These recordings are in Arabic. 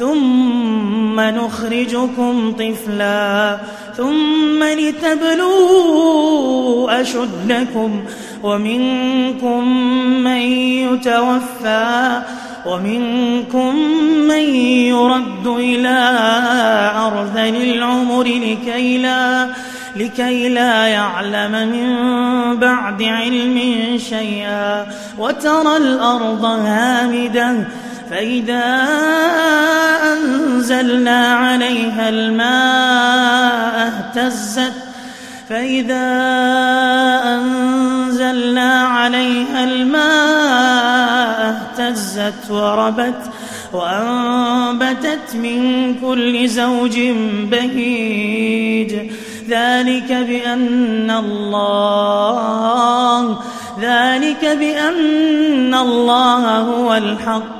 ثم نخرجكم طفلا ثم لتبلوا أشدكم ومنكم من يتوفى ومنكم من يرد إلى أرذل العمر لكي لا لكي لا يعلم من بعد علم شيئا وترى الأرض هامدة فإذا أنزلنا عليها الماء اهتزت فإذا أنزلنا عليها الماء اهتزت وربت وأنبتت من كل زوج بهيج. ذلك بأن الله ذلك بأن الله هو الحق.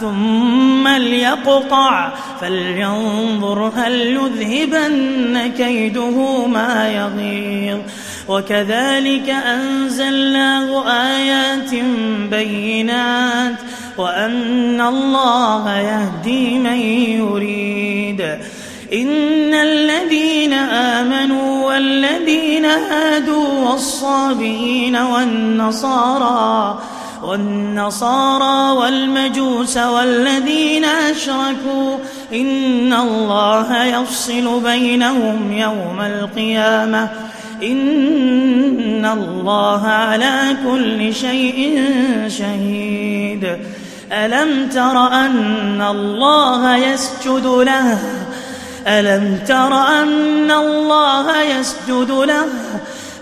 ثم ليقطع. فلينظر هل يذهبن كيده ما يغيظ. وكذلك أنزلناه آيات بينات. وأن الله يهدي من يريد. إن الذين آمنوا والذين هادوا والصابئين والنصارى والنصارى والمجوس والذين أشركوا إن الله يفصل بينهم يوم القيامة. إن الله على كل شيء شهيد. ألم تر أن الله يسجد له؟ ألم تر أن الله يسجد له؟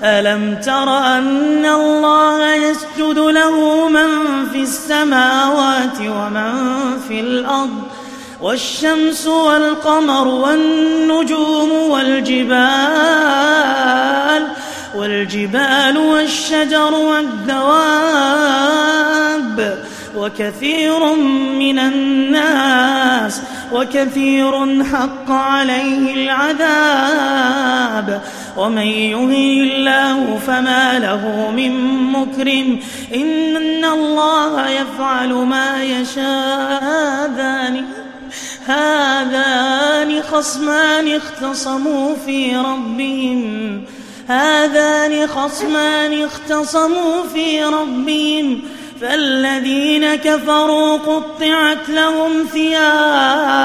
ألم تر أن الله يسجد له من في السماوات ومن في الأرض والشمس والقمر والنجوم والجبال والجبال والشجر والدواب وكثير من الناس وكثير حق عليه العذاب. ومن يهي الله فما له من مكرم. إن الله يفعل ما يشاء. هذان هذان خصمان اختصموا في ربهم. هذان خصمان اختصموا في ربهم. فالذين كفروا قطعت لهم ثياب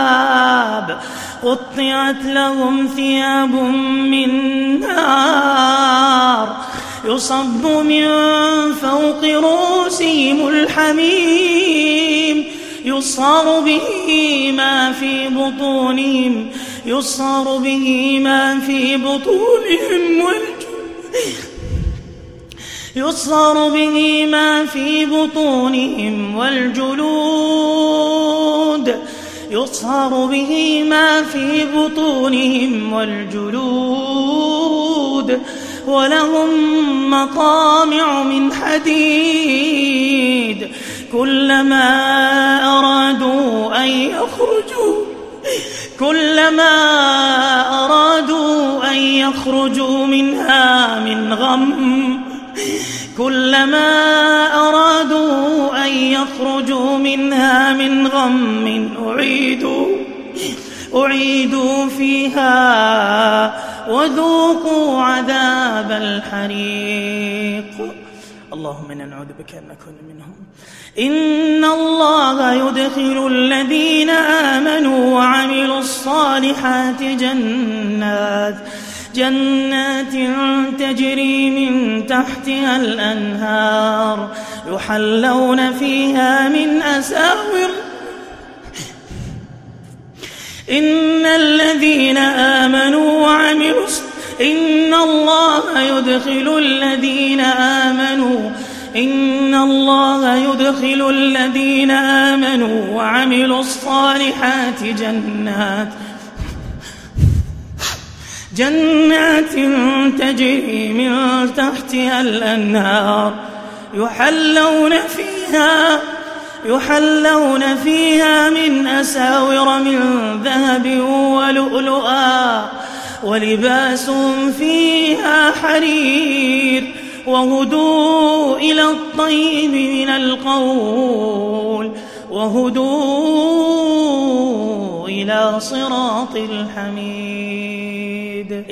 قطعت لهم ثياب من نار. يصب من فوق رؤوسهم الحميم يصار به ما في بطونهم يصار به ما في بطونهم والجنود يصهر به ما في بطونهم والجلود. يصهر به ما في بطونهم والجلود. ولهم مقامع من حديد. كلما أرادوا أن يخرجوا كلما أرادوا أن يخرجوا منها من غم كلما أرادوا أن يخرجوا منها من غم أعيدوا أعيدوا فيها وذوقوا عذاب الحريق. اللهم إنا نعوذ بك أن نكون منهم. إن الله يدخل الذين آمنوا وعملوا الصالحات جنات جنات تجري من تحتها الأنهار يحلون فيها من أساور. إن الذين آمنوا وعملوا إن الله يدخل الذين آمنوا إن الله يدخل الذين آمنوا وعملوا الصالحات جنات جنات تجري من تحتها الأنهار يحلون فيها يحلون فيها من أساور من ذهب ولؤلؤا ولباسهم فيها حرير وهدوا إلى الطيب من القول وهدوا إلى صراط الحميد.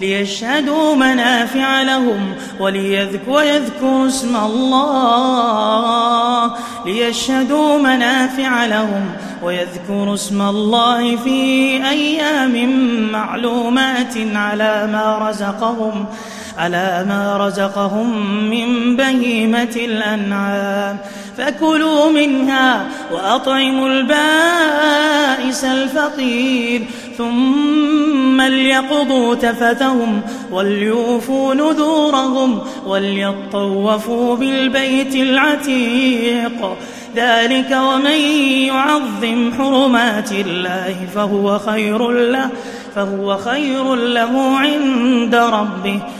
ليشهدوا منافع لهم وليذكروا ويذكروا اسم الله. ليشهدوا منافع لهم ويذكروا اسم الله في أيام معلومات على ما رزقهم. على ما رزقهم من بهيمة الأنعام. فكلوا منها وأطعموا البائس الفقير. ثم ليقضوا تفتهم وليوفوا نذورهم وليطوفوا بالبيت العتيق. ذلك ومن يعظم حرمات الله فهو خير له فهو خير له عند ربه.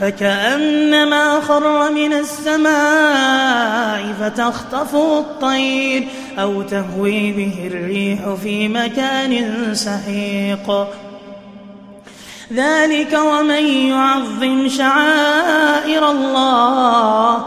فكأنما خر من السماء فتخطفه الطير أو تهوي به الريح في مكان سحيق. ذلك ومن يعظم شعائر الله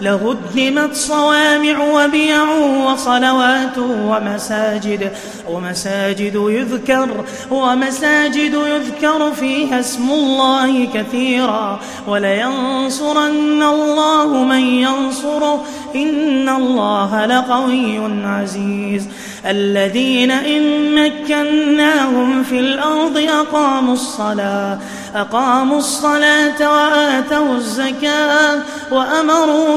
لهدمت صوامع وبيع وصلوات ومساجد ومساجد يذكر ومساجد يذكر فيها اسم الله كثيرا. ولينصرن الله من ينصره إن الله لقوي عزيز. الذين إن مكناهم في الأرض أقاموا الصلاة أقاموا الصلاة وآتوا الزكاة وأمروا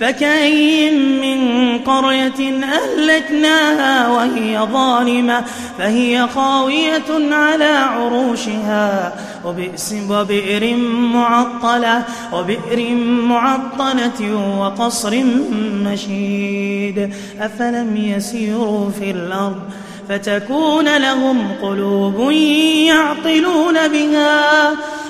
فكأين من قرية أهلكناها وهي ظالمة فهي خاوية على عروشها. وبئس وبئر معطلة وبئر معطلة وقصر مشيد. أفلم يسيروا في الأرض فتكون لهم قلوب يعقلون بها.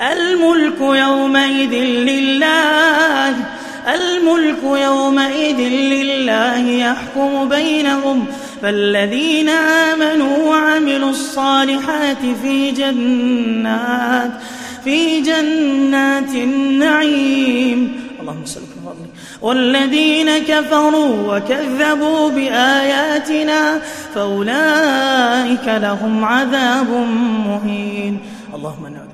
الملك يومئذ لله الملك يومئذ لله يحكم بينهم. فالذين آمنوا وعملوا الصالحات في جنات في جنات النعيم. اللهم صل وسلم والذين كفروا وكذبوا بآياتنا فأولئك لهم عذاب مهين. اللهم نعوذ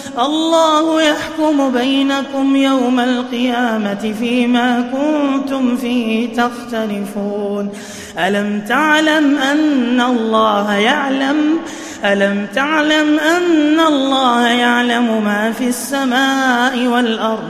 الله يحكم بينكم يوم القيامة فيما كنتم فيه تختلفون. ألم تعلم أن الله يعلم؟ ألم تعلم أن الله يعلم ما في السماء والأرض؟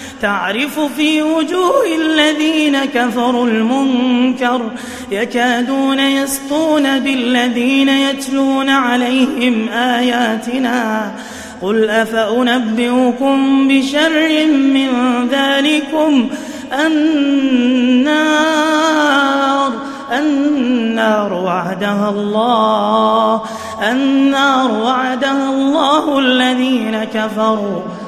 تعرف في وجوه الذين كفروا المنكر يكادون يسطون بالذين يتلون عليهم آياتنا قل أفأنبئكم بشر من ذلكم النار النار وعدها الله النار وعدها الله الذين كفروا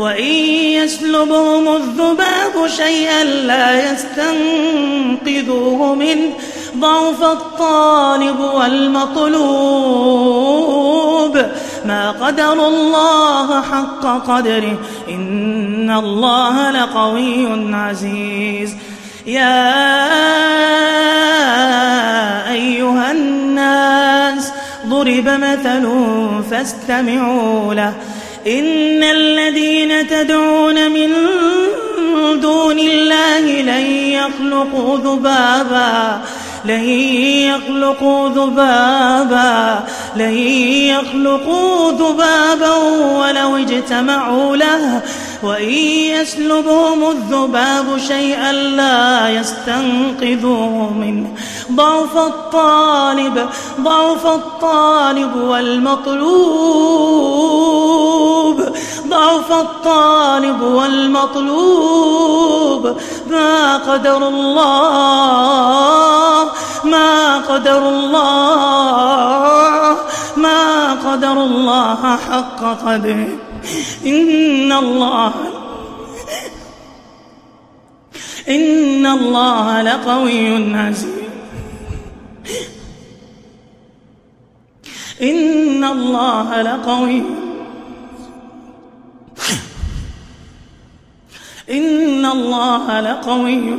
وإن يسلبهم الذباب شيئا لا يستنقذوه منه ضعف الطالب والمطلوب. ما قدر الله حق قدره. إن الله لقوي عزيز. يا أيها الناس ضرب مثل فاستمعوا له. إن الذين تدعون من دون الله لن يخلقوا ذبابا. لن يخلقوا ذبابا لن يخلقوا ذبابا ولو اجتمعوا له. وإن يسلبهم الذباب شيئا لا يستنقذوه منه ضعف الطالب ضعف الطالب والمطلوب ضعف الطالب والمطلوب. ما قدر الله. ما قدر الله ما قدر الله حق قدره. إن الله إن الله لقوي عزيز. إن الله لقوي إن الله لقوي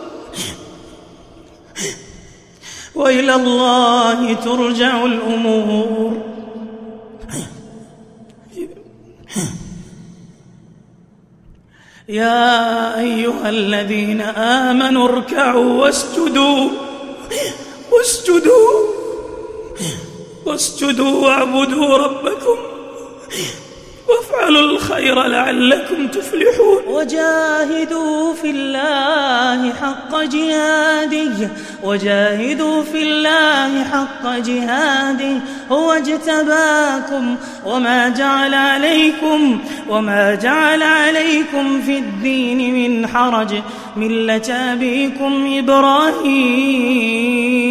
وإلى الله ترجع الأمور. يا أيها الذين آمنوا اركعوا واسجدوا. واسجدوا. واسجدوا واعبدوا ربكم. وافعلوا الخير لعلكم تفلحون. وجاهدوا في الله حق جهاده. وجاهدوا في الله حق جهاده. هو اجتباكم وما جعل عليكم وما جعل عليكم في الدين من حرج. ملة أبيكم إبراهيم.